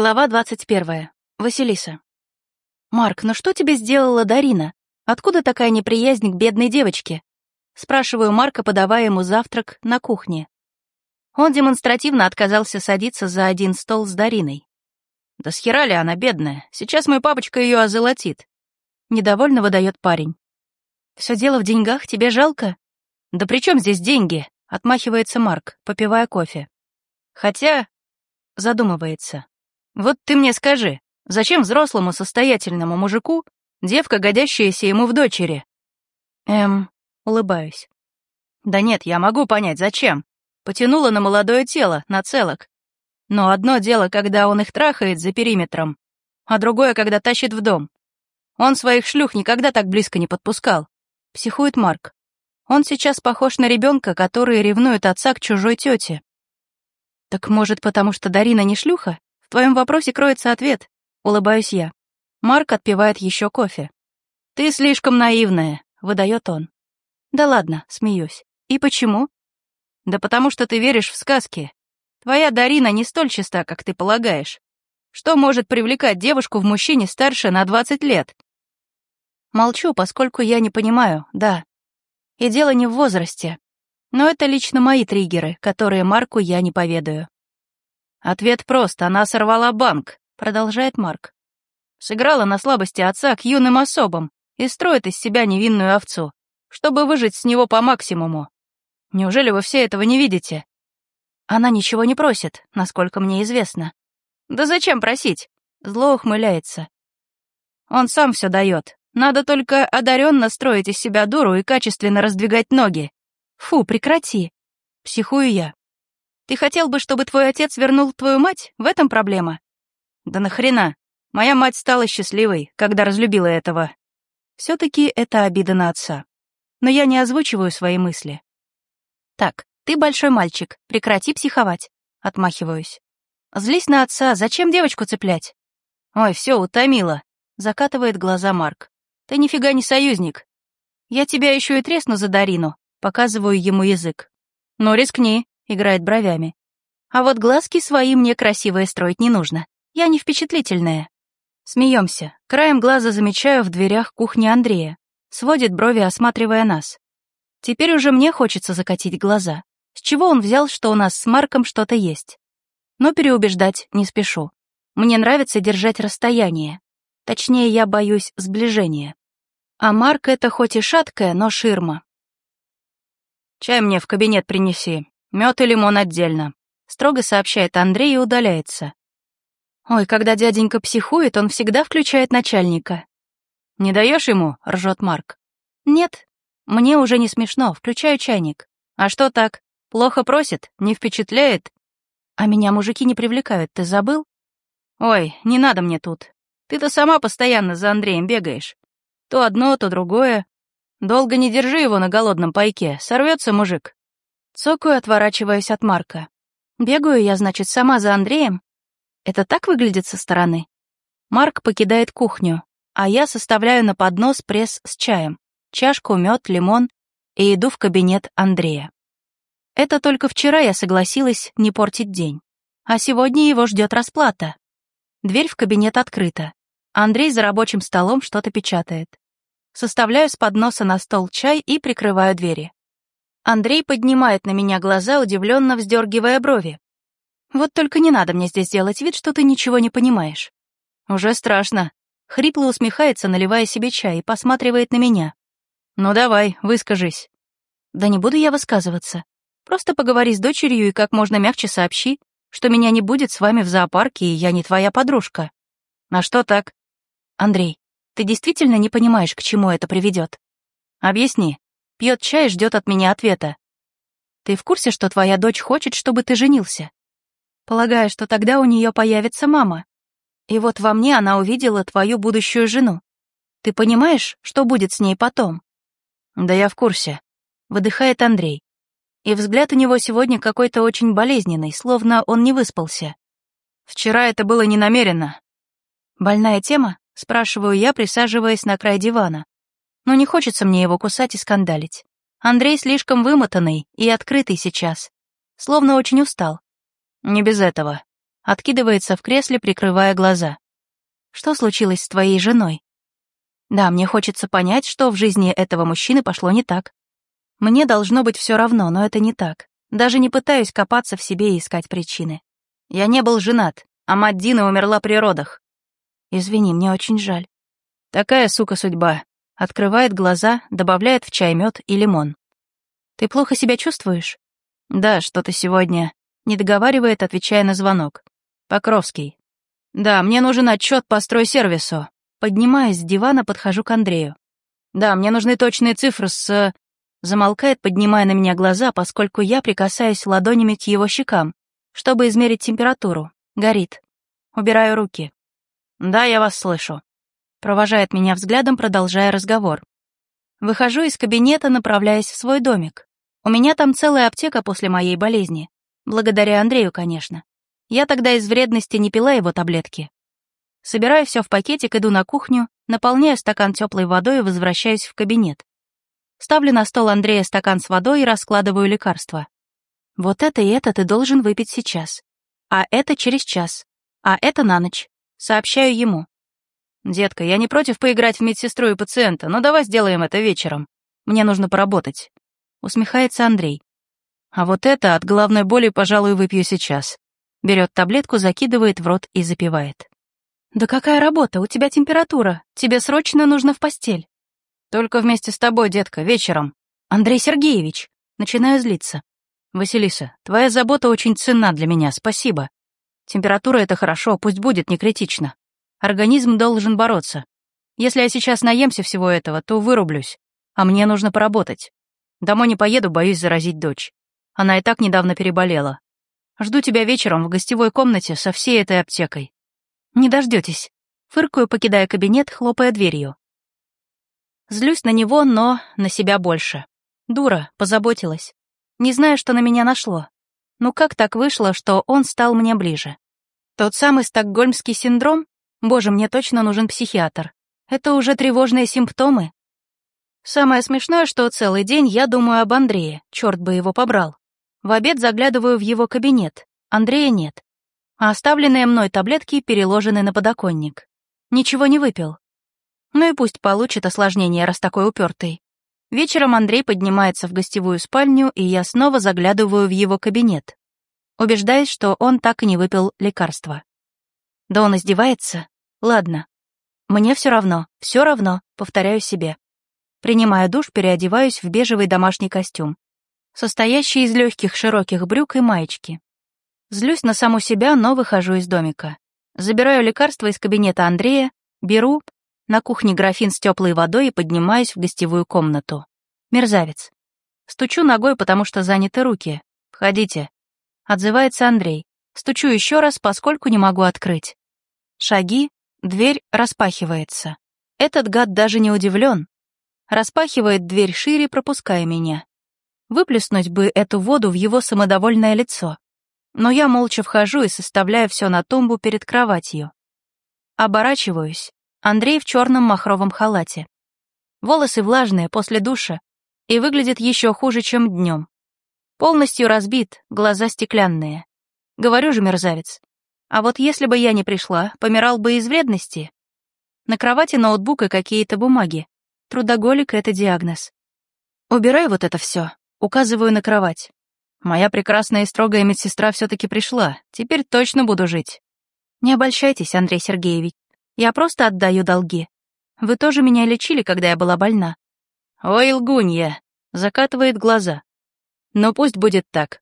Глава 21. Василиса. «Марк, ну что тебе сделала Дарина? Откуда такая неприязнь к бедной девочке?» Спрашиваю Марка, подавая ему завтрак на кухне. Он демонстративно отказался садиться за один стол с Дариной. «Да с хера ли она бедная? Сейчас мой папочка ее озолотит». Недовольно выдает парень. «Все дело в деньгах, тебе жалко?» «Да при чем здесь деньги?» — отмахивается Марк, попивая кофе. «Хотя...» — задумывается. Вот ты мне скажи, зачем взрослому состоятельному мужику девка, годящаяся ему в дочери? Эм, улыбаюсь. Да нет, я могу понять, зачем. Потянула на молодое тело, на целок. Но одно дело, когда он их трахает за периметром, а другое, когда тащит в дом. Он своих шлюх никогда так близко не подпускал. Психует Марк. Он сейчас похож на ребенка, который ревнует отца к чужой тете. Так может, потому что Дарина не шлюха? В твоем вопросе кроется ответ. Улыбаюсь я. Марк отпивает еще кофе. Ты слишком наивная, выдает он. Да ладно, смеюсь. И почему? Да потому что ты веришь в сказки. Твоя Дарина не столь чиста, как ты полагаешь. Что может привлекать девушку в мужчине старше на 20 лет? Молчу, поскольку я не понимаю, да. И дело не в возрасте. Но это лично мои триггеры, которые Марку я не поведаю. Ответ прост, она сорвала банк, продолжает Марк. Сыграла на слабости отца к юным особам и строит из себя невинную овцу, чтобы выжить с него по максимуму. Неужели вы все этого не видите? Она ничего не просит, насколько мне известно. Да зачем просить? Зло ухмыляется. Он сам все дает. Надо только одаренно строить из себя дуру и качественно раздвигать ноги. Фу, прекрати. Психую я. Ты хотел бы, чтобы твой отец вернул твою мать? В этом проблема? Да нахрена? Моя мать стала счастливой, когда разлюбила этого. Все-таки это обида на отца. Но я не озвучиваю свои мысли. Так, ты большой мальчик, прекрати психовать. Отмахиваюсь. Злись на отца, зачем девочку цеплять? Ой, все, утомила. Закатывает глаза Марк. Ты нифига не союзник. Я тебя еще и тресну за Дарину. Показываю ему язык. Ну, рискни играет бровями. А вот глазки свои мне красивые строить не нужно. Я не впечатлительная. Смеемся. Краем глаза замечаю в дверях кухни Андрея. Сводит брови, осматривая нас. Теперь уже мне хочется закатить глаза. С чего он взял, что у нас с Марком что-то есть? Но переубеждать не спешу. Мне нравится держать расстояние. Точнее, я боюсь сближения. А Марк — это хоть и шаткая, но ширма. «Чай мне в кабинет принеси», Мед и лимон отдельно», — строго сообщает Андрей и удаляется. Ой, когда дяденька психует, он всегда включает начальника. «Не даешь ему?» — ржет Марк. «Нет, мне уже не смешно, включаю чайник». «А что так? Плохо просит? Не впечатляет?» «А меня мужики не привлекают, ты забыл?» «Ой, не надо мне тут. Ты-то сама постоянно за Андреем бегаешь. То одно, то другое. Долго не держи его на голодном пайке, сорвется мужик». Цокаю, отворачиваясь от Марка. Бегаю я, значит, сама за Андреем? Это так выглядит со стороны? Марк покидает кухню, а я составляю на поднос пресс с чаем, чашку, мед, лимон и иду в кабинет Андрея. Это только вчера я согласилась не портить день. А сегодня его ждет расплата. Дверь в кабинет открыта. Андрей за рабочим столом что-то печатает. Составляю с подноса на стол чай и прикрываю двери. Андрей поднимает на меня глаза, удивленно вздергивая брови. «Вот только не надо мне здесь делать вид, что ты ничего не понимаешь». «Уже страшно». Хрипло усмехается, наливая себе чай, и посматривает на меня. «Ну давай, выскажись». «Да не буду я высказываться. Просто поговори с дочерью и как можно мягче сообщи, что меня не будет с вами в зоопарке, и я не твоя подружка». «А что так?» «Андрей, ты действительно не понимаешь, к чему это приведет?» «Объясни». Пьет чай и ждет от меня ответа. Ты в курсе, что твоя дочь хочет, чтобы ты женился? Полагаю, что тогда у нее появится мама. И вот во мне она увидела твою будущую жену. Ты понимаешь, что будет с ней потом? Да я в курсе. Выдыхает Андрей. И взгляд у него сегодня какой-то очень болезненный, словно он не выспался. Вчера это было не намеренно. Больная тема? Спрашиваю я, присаживаясь на край дивана но не хочется мне его кусать и скандалить. Андрей слишком вымотанный и открытый сейчас, словно очень устал. Не без этого. Откидывается в кресле, прикрывая глаза. Что случилось с твоей женой? Да, мне хочется понять, что в жизни этого мужчины пошло не так. Мне должно быть все равно, но это не так. Даже не пытаюсь копаться в себе и искать причины. Я не был женат, а мать Дины умерла при родах. Извини, мне очень жаль. Такая, сука, судьба. Открывает глаза, добавляет в чай мед и лимон. Ты плохо себя чувствуешь? Да, что-то сегодня. Не договаривает, отвечая на звонок. Покровский. Да, мне нужен отчет по стройсервису. Поднимаясь с дивана, подхожу к Андрею. Да, мне нужны точные цифры с... Замолкает, поднимая на меня глаза, поскольку я прикасаюсь ладонями к его щекам, чтобы измерить температуру. Горит. Убираю руки. Да, я вас слышу. Провожает меня взглядом, продолжая разговор. Выхожу из кабинета, направляясь в свой домик. У меня там целая аптека после моей болезни. Благодаря Андрею, конечно. Я тогда из вредности не пила его таблетки. Собираю все в пакетик, иду на кухню, наполняю стакан теплой водой и возвращаюсь в кабинет. Ставлю на стол Андрея стакан с водой и раскладываю лекарства. Вот это и это ты должен выпить сейчас. А это через час. А это на ночь. Сообщаю ему. «Детка, я не против поиграть в медсестру и пациента, но давай сделаем это вечером. Мне нужно поработать». Усмехается Андрей. «А вот это от головной боли, пожалуй, выпью сейчас». Берет таблетку, закидывает в рот и запивает. «Да какая работа? У тебя температура. Тебе срочно нужно в постель». «Только вместе с тобой, детка, вечером». «Андрей Сергеевич». Начинаю злиться. «Василиса, твоя забота очень ценна для меня, спасибо. Температура — это хорошо, пусть будет не критично. Организм должен бороться. Если я сейчас наемся всего этого, то вырублюсь. А мне нужно поработать. Домой не поеду, боюсь заразить дочь. Она и так недавно переболела. Жду тебя вечером в гостевой комнате со всей этой аптекой. Не дождетесь. Фыркаю, покидая кабинет, хлопая дверью. Злюсь на него, но на себя больше. Дура, позаботилась. Не знаю, что на меня нашло. Ну как так вышло, что он стал мне ближе? Тот самый стокгольмский синдром? Боже, мне точно нужен психиатр. Это уже тревожные симптомы. Самое смешное, что целый день я думаю об Андрее, черт бы его побрал. В обед заглядываю в его кабинет. Андрея нет. А оставленные мной таблетки переложены на подоконник. Ничего не выпил. Ну и пусть получит осложнение, раз такой упертый. Вечером Андрей поднимается в гостевую спальню, и я снова заглядываю в его кабинет. Убеждаюсь, что он так и не выпил лекарства. Да он издевается? Ладно. Мне все равно, все равно, повторяю себе. Принимая душ, переодеваюсь в бежевый домашний костюм, состоящий из легких широких брюк и маечки. Злюсь на саму себя, но выхожу из домика. Забираю лекарства из кабинета Андрея, беру на кухне графин с теплой водой и поднимаюсь в гостевую комнату. Мерзавец. Стучу ногой, потому что заняты руки. «Входите». Отзывается Андрей. Стучу еще раз, поскольку не могу открыть. Шаги, дверь распахивается. Этот гад даже не удивлен. Распахивает дверь шире, пропуская меня. Выплеснуть бы эту воду в его самодовольное лицо. Но я молча вхожу и составляю все на тумбу перед кроватью. Оборачиваюсь. Андрей в черном махровом халате. Волосы влажные после душа и выглядит еще хуже, чем днем. Полностью разбит, глаза стеклянные. Говорю же, мерзавец, а вот если бы я не пришла, помирал бы из вредности. На кровати ноутбук и какие-то бумаги. Трудоголик — это диагноз. Убирай вот это все. Указываю на кровать. Моя прекрасная и строгая медсестра все-таки пришла. Теперь точно буду жить. Не обольщайтесь, Андрей Сергеевич. Я просто отдаю долги. Вы тоже меня лечили, когда я была больна. Ой, лгунья. Закатывает глаза. Но пусть будет так.